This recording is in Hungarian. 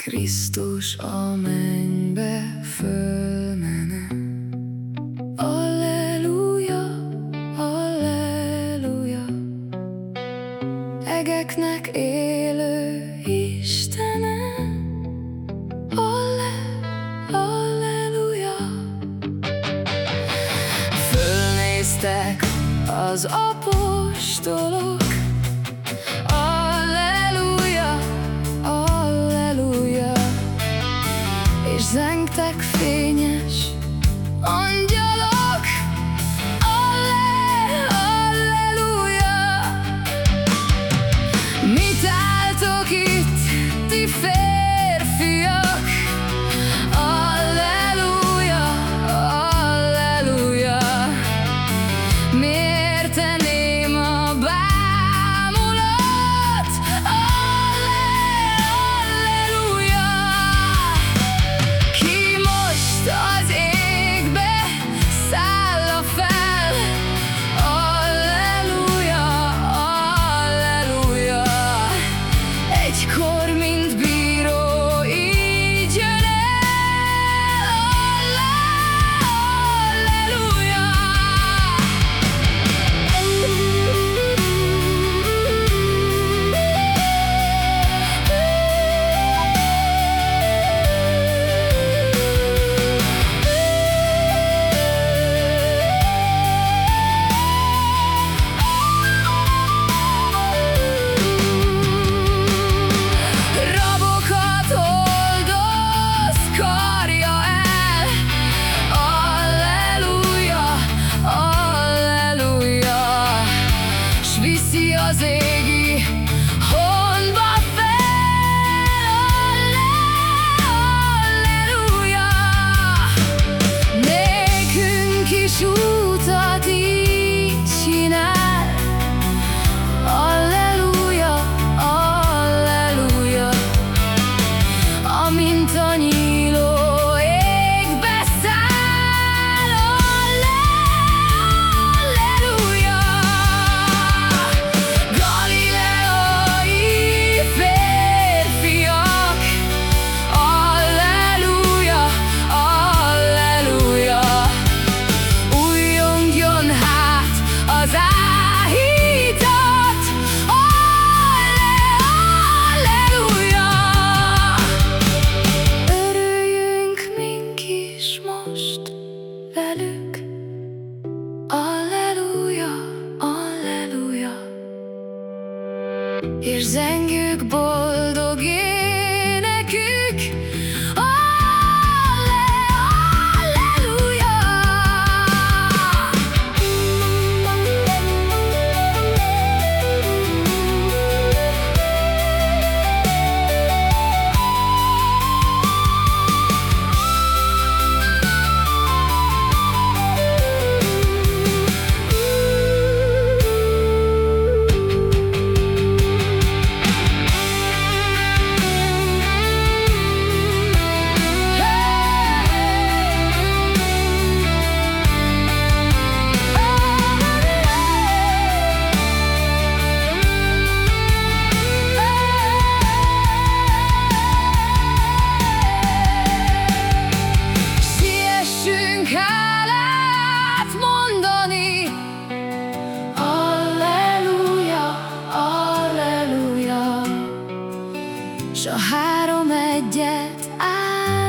Krisztus a mennybe fölmene. Alleluja, Alleluja. Egeknek élő Istene. Alle, Alleluja. Fölnéztek az apostolok Zengtek fényes angyalok. кормін збір. viszi az égi Here's a S a három egyet áll.